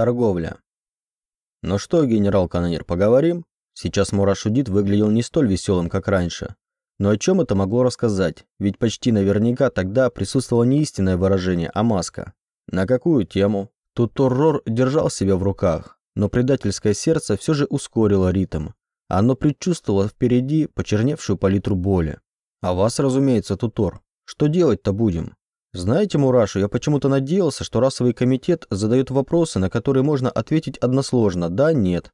Торговля. Ну что, генерал-канонир, поговорим? Сейчас Мурашудит выглядел не столь веселым, как раньше. Но о чем это могло рассказать? Ведь почти наверняка тогда присутствовало не истинное выражение, а маска. На какую тему? Тут Торрор держал себя в руках, но предательское сердце все же ускорило ритм. Оно предчувствовало впереди почерневшую палитру боли. А вас, разумеется, Тутор. Что делать-то будем? Знаете, Мурашу, я почему-то надеялся, что расовый комитет задает вопросы, на которые можно ответить односложно «да», «нет».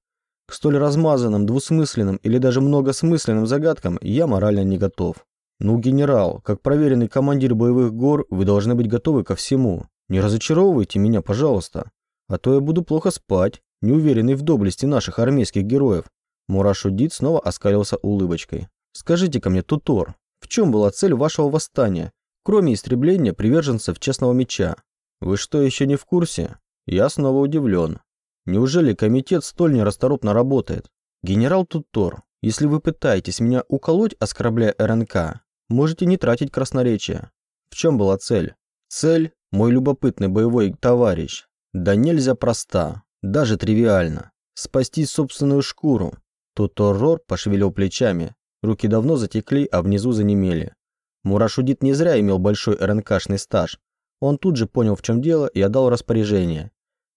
К столь размазанным, двусмысленным или даже многосмысленным загадкам я морально не готов. Ну, генерал, как проверенный командир боевых гор, вы должны быть готовы ко всему. Не разочаровывайте меня, пожалуйста. А то я буду плохо спать, неуверенный в доблести наших армейских героев. Мурашудит снова оскалился улыбочкой. Скажите-ка мне, Тутор, в чем была цель вашего восстания, кроме истребления приверженцев честного меча? Вы что, еще не в курсе? Я снова удивлен. Неужели комитет столь нерасторопно работает? Генерал Тутор, если вы пытаетесь меня уколоть, оскорбляя РНК, можете не тратить красноречие. В чем была цель? Цель, мой любопытный боевой товарищ, да нельзя проста, даже тривиально. Спасти собственную шкуру. Туторрор пошевелил плечами. Руки давно затекли, а внизу занемели. Мурашудит не зря имел большой РНКшный стаж. Он тут же понял, в чем дело, и отдал распоряжение.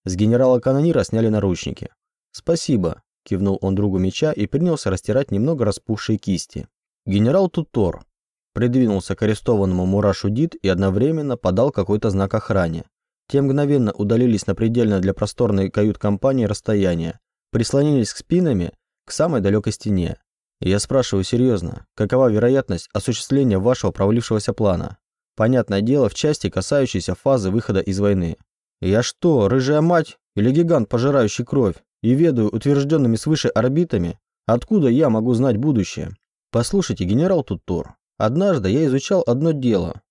С генерала-канонира сняли наручники. «Спасибо», – кивнул он другу меча и принялся растирать немного распухшие кисти. Генерал Тутор придвинулся к арестованному Мурашу Дид и одновременно подал какой-то знак охране. Те мгновенно удалились на предельно для просторной кают-компании расстояние, прислонились к спинами к самой далекой стене. Я спрашиваю серьезно, какова вероятность осуществления вашего провалившегося плана? Понятное дело, в части, касающейся фазы выхода из войны. Я что, рыжая мать или гигант, пожирающий кровь, и ведаю утвержденными свыше орбитами? Откуда я могу знать будущее? Послушайте, генерал Туттор, однажды я изучал одно дело.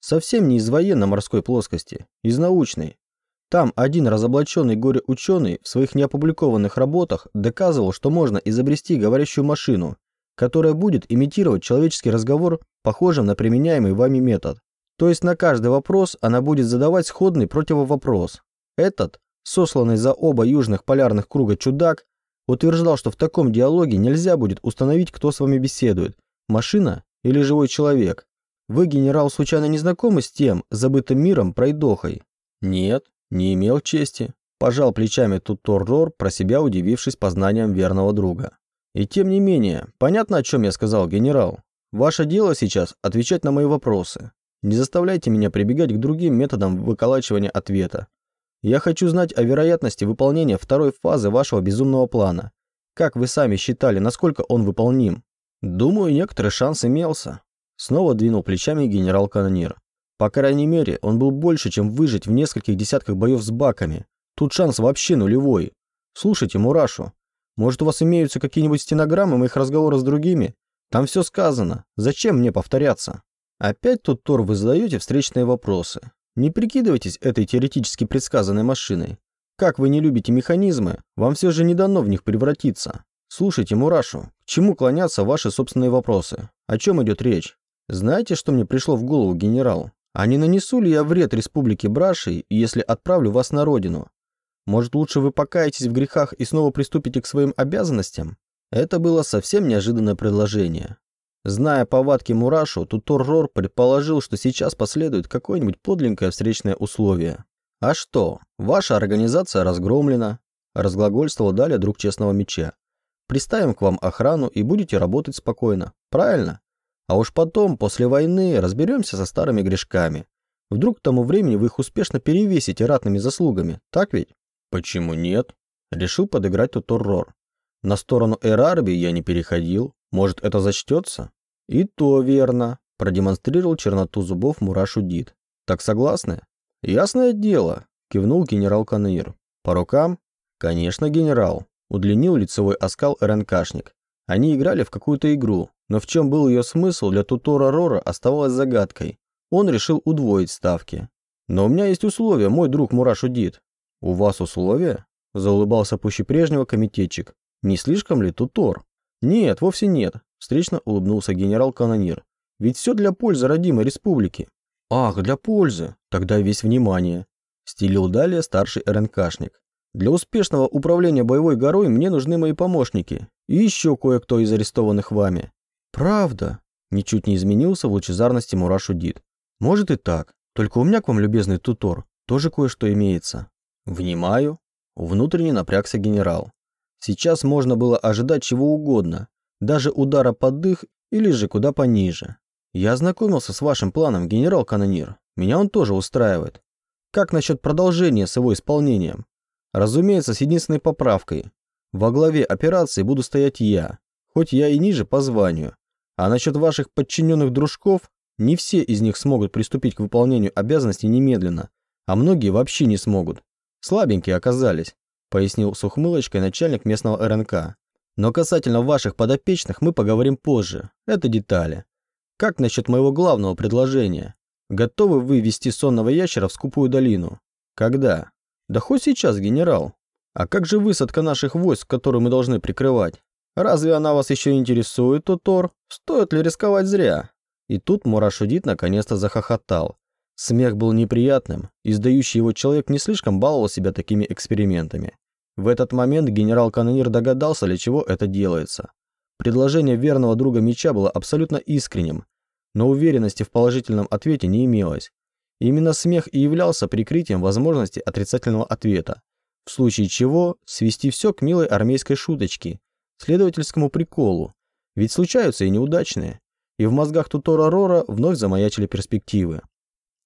Совсем не из военно-морской плоскости, из научной. Там один разоблаченный горе-ученый в своих неопубликованных работах доказывал, что можно изобрести говорящую машину, которая будет имитировать человеческий разговор похожим на применяемый вами метод. То есть на каждый вопрос она будет задавать сходный противовопрос. Этот, сосланный за оба южных полярных круга чудак, утверждал, что в таком диалоге нельзя будет установить, кто с вами беседует – машина или живой человек. Вы, генерал, случайно не знакомы с тем забытым миром пройдохой? Нет, не имел чести. Пожал плечами Туторрор, про себя удивившись познаниям верного друга. И тем не менее, понятно, о чем я сказал, генерал. Ваше дело сейчас отвечать на мои вопросы. Не заставляйте меня прибегать к другим методам выколачивания ответа. Я хочу знать о вероятности выполнения второй фазы вашего безумного плана. Как вы сами считали, насколько он выполним? Думаю, некоторый шанс имелся. Снова двинул плечами генерал-канонир. По крайней мере, он был больше, чем выжить в нескольких десятках боев с баками. Тут шанс вообще нулевой. Слушайте, Мурашу, может у вас имеются какие-нибудь стенограммы моих разговоров с другими? Там все сказано. Зачем мне повторяться? Опять тут, Тор, вы задаете встречные вопросы. Не прикидывайтесь этой теоретически предсказанной машиной. Как вы не любите механизмы, вам все же не дано в них превратиться. Слушайте, Мурашу, к чему клонятся ваши собственные вопросы? О чем идет речь? Знаете, что мне пришло в голову, генерал? А не нанесу ли я вред республике Брашей, если отправлю вас на родину? Может, лучше вы покаетесь в грехах и снова приступите к своим обязанностям? Это было совсем неожиданное предложение. Зная повадки Мурашу, Туторрор предположил, что сейчас последует какое-нибудь подлинное встречное условие. «А что, ваша организация разгромлена», – разглагольствовал далее друг честного меча. «Приставим к вам охрану и будете работать спокойно. Правильно? А уж потом, после войны, разберемся со старыми грешками. Вдруг к тому времени вы их успешно перевесите ратными заслугами, так ведь?» «Почему нет?» – решил подыграть Туторрор. «На сторону Эрарби я не переходил, может, это зачтется? И то верно, продемонстрировал черноту зубов Мурашу Дид. Так согласны? Ясное дело, кивнул генерал Канаир. По рукам? Конечно, генерал. Удлинил лицевой оскал РНКшник. Они играли в какую-то игру, но в чем был ее смысл для Тутора Рора оставалось загадкой. Он решил удвоить ставки. Но у меня есть условия, мой друг Мурашу Дид. У вас условия? Заулыбался пуще прежнего комитетчик. Не слишком ли Тутор? «Нет, вовсе нет», – встречно улыбнулся генерал-канонир. «Ведь все для пользы родимой республики». «Ах, для пользы! Тогда весь внимание!» – стелил далее старший РНКшник. Для успешного управления боевой горой мне нужны мои помощники и еще кое-кто из арестованных вами. Правда? Ничуть не изменился в лучезарности Мурашудит. Может и так, только у меня к вам, любезный тутор, тоже кое-что имеется. Внимаю. Внутренне напрягся генерал. Сейчас можно было ожидать чего угодно, даже удара под дых или же куда пониже. Я ознакомился с вашим планом, генерал-канонир. Меня он тоже устраивает. Как насчет продолжения с его исполнением? Разумеется, с единственной поправкой. Во главе операции буду стоять я, хоть я и ниже по званию. А насчет ваших подчиненных дружков, не все из них смогут приступить к выполнению обязанностей немедленно, а многие вообще не смогут. Слабенькие оказались, пояснил с ухмылочкой начальник местного РНК. Но касательно ваших подопечных мы поговорим позже. Это детали. Как насчет моего главного предложения? Готовы вы вести сонного ящера в скупую долину? Когда? Да хоть сейчас, генерал. А как же высадка наших войск, которую мы должны прикрывать? Разве она вас еще интересует, Тутор? Стоит ли рисковать зря? И тут Мурашудит наконец-то захохотал. Смех был неприятным, издающий его человек не слишком баловал себя такими экспериментами. В этот момент генерал-канонир догадался, для чего это делается. Предложение верного друга меча было абсолютно искренним, но уверенности в положительном ответе не имелось. именно смех и являлся прикрытием возможности отрицательного ответа, в случае чего свести все к милой армейской шуточке, следовательскому приколу, ведь случаются и неудачные. И в мозгах Тутора Рора вновь замаячили перспективы.